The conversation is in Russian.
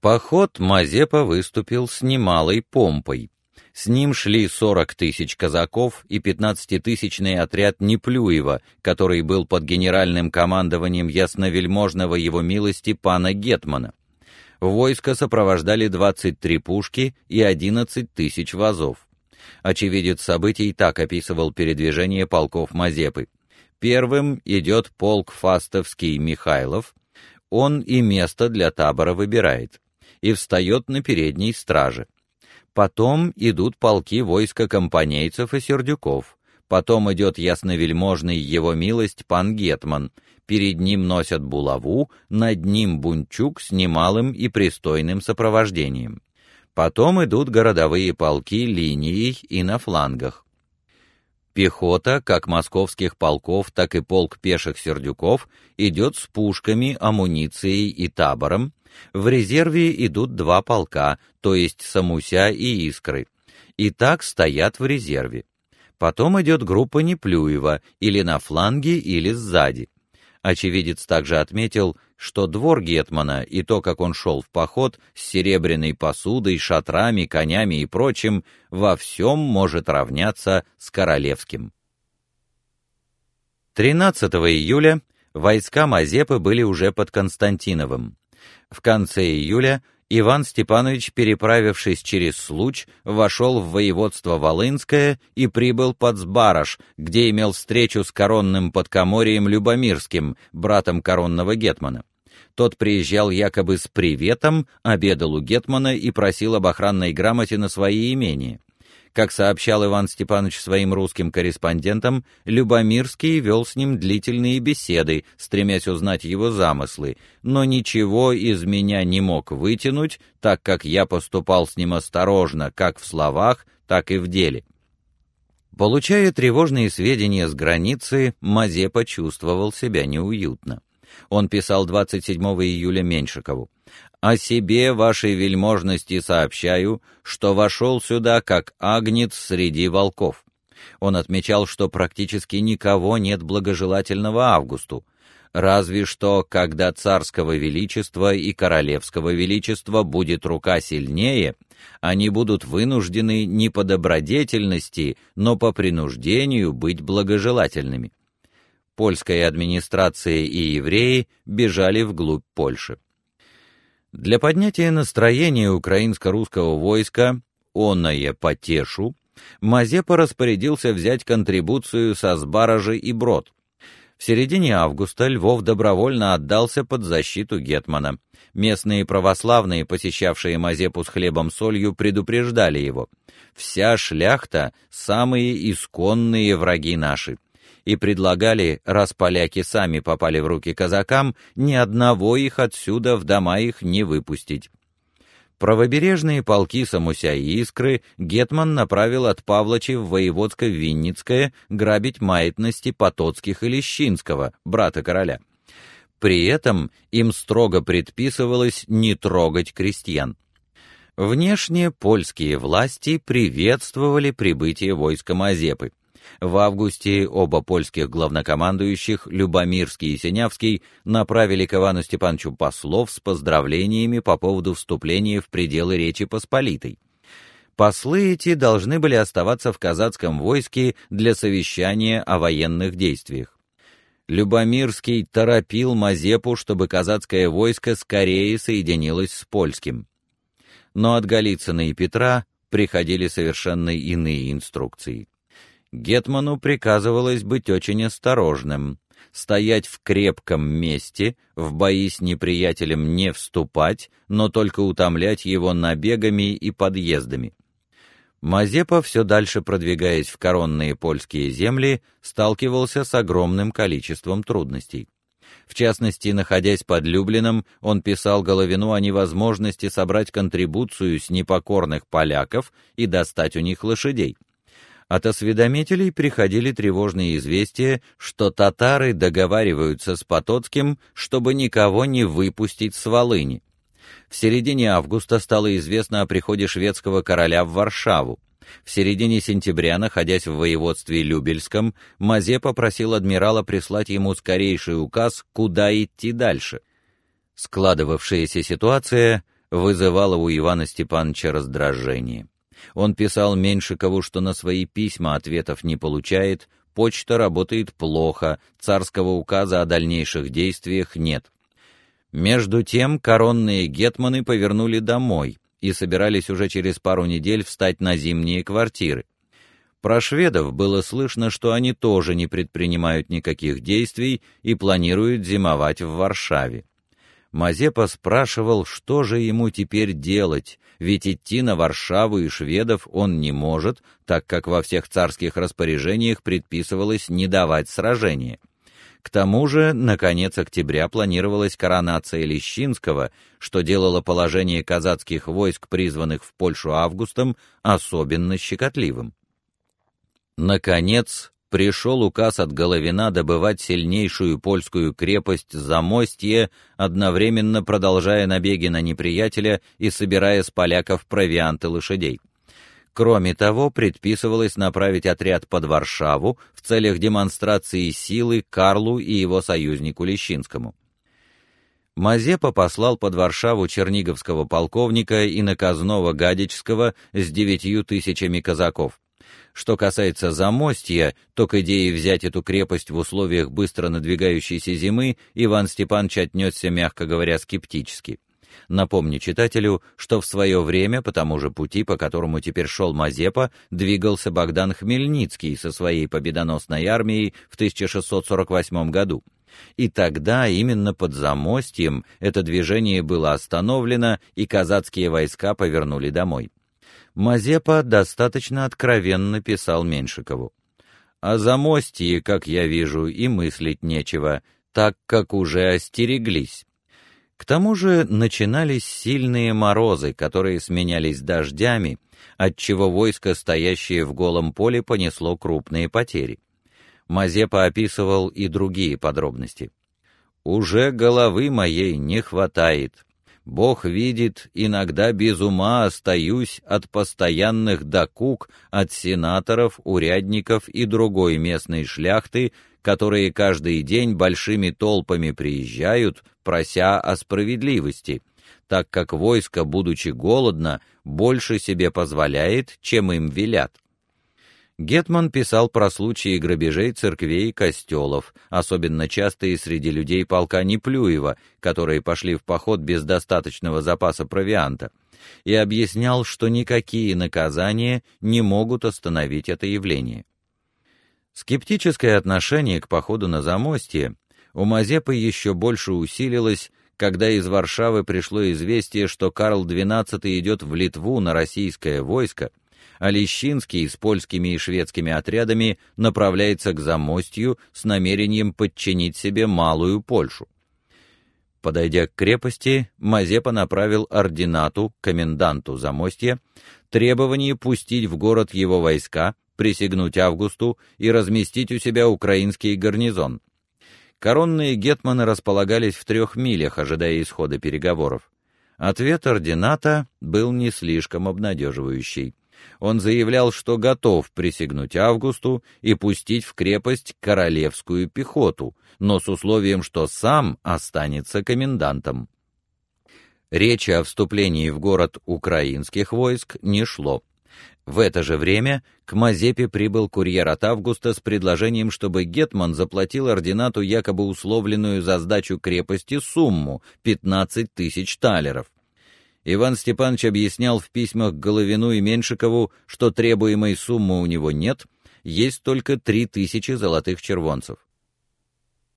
поход Мазепа выступил с немалой помпой. С ним шли 40 тысяч казаков и 15-тысячный отряд Неплюева, который был под генеральным командованием ясновельможного его милости пана Гетмана. Войско сопровождали 23 пушки и 11 тысяч вазов. Очевидец событий так описывал передвижение полков Мазепы. Первым идет полк Фастовский Михайлов. Он и место для табора выбирает и встает на передней страже. Потом идут полки войска компанейцев и сердюков. Потом идет ясновельможный его милость пан Гетман. Перед ним носят булаву, над ним бунчук с немалым и пристойным сопровождением. Потом идут городовые полки линией и на флангах. Пехота, как московских полков, так и полк пеших сердюков, идет с пушками, амуницией и табором. В резерве идут два полка, то есть Самуся и Искры. И так стоят в резерве. Потом идет группа Неплюева, или на фланге, или сзади. Очевидец также отметил, что двор гетмана и то, как он шел в поход с серебряной посудой, шатрами, конями и прочим, во всем может равняться с королевским. 13 июля войска Мазепы были уже под Константиновым. В конце июля Иван Степанович, переправившись через Случ, вошел в воеводство Волынское и прибыл под Сбараш, где имел встречу с коронным подкоморием Любомирским, братом коронного гетмана. Тот приезжал якобы с приветом, обедал у гетмана и просил об охранной грамоте на свои имения. Как сообщал Иван Степанович своим русским корреспондентам, Любомирский вел с ним длительные беседы, стремясь узнать его замыслы, но ничего из меня не мог вытянуть, так как я поступал с ним осторожно, как в словах, так и в деле. Получая тревожные сведения с границы, Мазе почувствовал себя неуютно. Он писал 27 июля Меньшикову: о себе, вашей вельможности, сообщаю, что вошел сюда как агнец среди волков. Он отмечал, что практически никого нет благожелательного Августу, разве что когда царского величества и королевского величества будет рука сильнее, они будут вынуждены не по добродетельности, но по принуждению быть благожелательными. Польская администрация и евреи бежали вглубь Польши. Для поднятия настроения украинско-русского войска, оное потешу, Мазепа распорядился взять контрибуцию со Сбаражи и Брод. В середине августа Львов добровольно отдался под защиту гетмана. Местные православные, посещавшие Мазепу с хлебом-солью, предупреждали его: "Вся шляхта самые исконные враги наши" и предлагали, раз поляки сами попали в руки казакам, ни одного их отсюда в дома их не выпустить. Правобережные полки Самуся и Искры гетман направил от Павлочи в Воеводско-Винницкое грабить маятности Потоцких и Лещинского, брата короля. При этом им строго предписывалось не трогать крестьян. Внешне польские власти приветствовали прибытие войска Мазепы. В августе оба польских главнокомандующих, Любомирский и Синявский, направили к Ивану Степановичу послов с поздравлениями по поводу вступления в пределы Речи Посполитой. Послы эти должны были оставаться в казацком войске для совещания о военных действиях. Любомирский торопил Мазепу, чтобы казацкое войско скорее соединилось с польским. Но от Голицына и Петра приходили совершенно иные инструкции гетману приказывалось быть очень осторожным, стоять в крепком месте, в бои с неприятелем не вступать, но только утомлять его набегами и подъездами. Мазепа, все дальше продвигаясь в коронные польские земли, сталкивался с огромным количеством трудностей. В частности, находясь под Люблином, он писал Головину о невозможности собрать контрибуцию с непокорных поляков и достать у них лошадей. От осведомителей приходили тревожные известия, что татары договариваются с Потоцким, чтобы никого не выпустить с Волыни. В середине августа стало известно о приходе шведского короля в Варшаву. В середине сентября, находясь в воеводстве Любельском, Мазе попросил адмирала прислать ему скорейший указ, куда идти дальше. Складывавшаяся ситуация вызывало у Ивана Степановича раздражение. Он писал Меньшикову, что на свои письма ответов не получает, почта работает плохо, царского указа о дальнейших действиях нет. Между тем коронные гетманы повернули домой и собирались уже через пару недель встать на зимние квартиры. Про шведов было слышно, что они тоже не предпринимают никаких действий и планируют зимовать в Варшаве. Мазепа спрашивал, что же ему теперь делать, ведь идти на Варшаву и шведов он не может, так как во всех царских распоряжениях предписывалось не давать сражения. К тому же, на конец октября планировалась коронация Лещинского, что делало положение казацких войск, призванных в Польшу августом, особенно щекотливым. Наконец, пришел указ от Головина добывать сильнейшую польскую крепость Замостье, одновременно продолжая набеги на неприятеля и собирая с поляков провианты лошадей. Кроме того, предписывалось направить отряд под Варшаву в целях демонстрации силы Карлу и его союзнику Лещинскому. Мазепа послал под Варшаву черниговского полковника и наказного Гадичского с девятью тысячами казаков. Что касается Замостья, то к идее взять эту крепость в условиях быстро надвигающейся зимы Иван Степанович отнесся, мягко говоря, скептически. Напомню читателю, что в свое время по тому же пути, по которому теперь шел Мазепа, двигался Богдан Хмельницкий со своей победоносной армией в 1648 году. И тогда именно под Замостьем это движение было остановлено, и казацкие войска повернули домой. Мазепа достаточно откровенно писал Меншикову. О замостье, как я вижу, и мыслить нечего, так как уже остереглись. К тому же начинались сильные морозы, которые сменялись дождями, отчего войско, стоящее в голом поле, понесло крупные потери. Мазепа описывал и другие подробности. Уже головы моей не хватает. Бог видит, иногда без ума остаюсь от постоянных докук от сенаторов, урядников и другой местной шляхты, которые каждый день большими толпами приезжают, прося о справедливости, так как войско, будучи голодно, больше себе позволяет, чем им велят. Гетман писал про случаи грабежей церквей и костелов, особенно частые среди людей полка Неплюева, которые пошли в поход без достаточного запаса провианта, и объяснял, что никакие наказания не могут остановить это явление. Скептическое отношение к походу на Замостье у Мазепы еще больше усилилось, когда из Варшавы пришло известие, что Карл XII идет в Литву на российское войско, а Лещинский с польскими и шведскими отрядами направляется к Замостью с намерением подчинить себе малую Польшу. Подойдя к крепости, Мазепа направил ординату, коменданту Замостья, требование пустить в город его войска, присягнуть Августу и разместить у себя украинский гарнизон. Коронные гетманы располагались в трех милях, ожидая исхода переговоров. Ответ ордината был не слишком обнадеживающий он заявлял, что готов присягнуть Августу и пустить в крепость королевскую пехоту, но с условием, что сам останется комендантом. Речи о вступлении в город украинских войск не шло. В это же время к Мазепе прибыл курьер от Августа с предложением, чтобы гетман заплатил ординату якобы условленную за сдачу крепости сумму 15 тысяч талеров. Иван Степанович объяснял в письмах Головину и Меншикову, что требуемой суммы у него нет, есть только три тысячи золотых червонцев.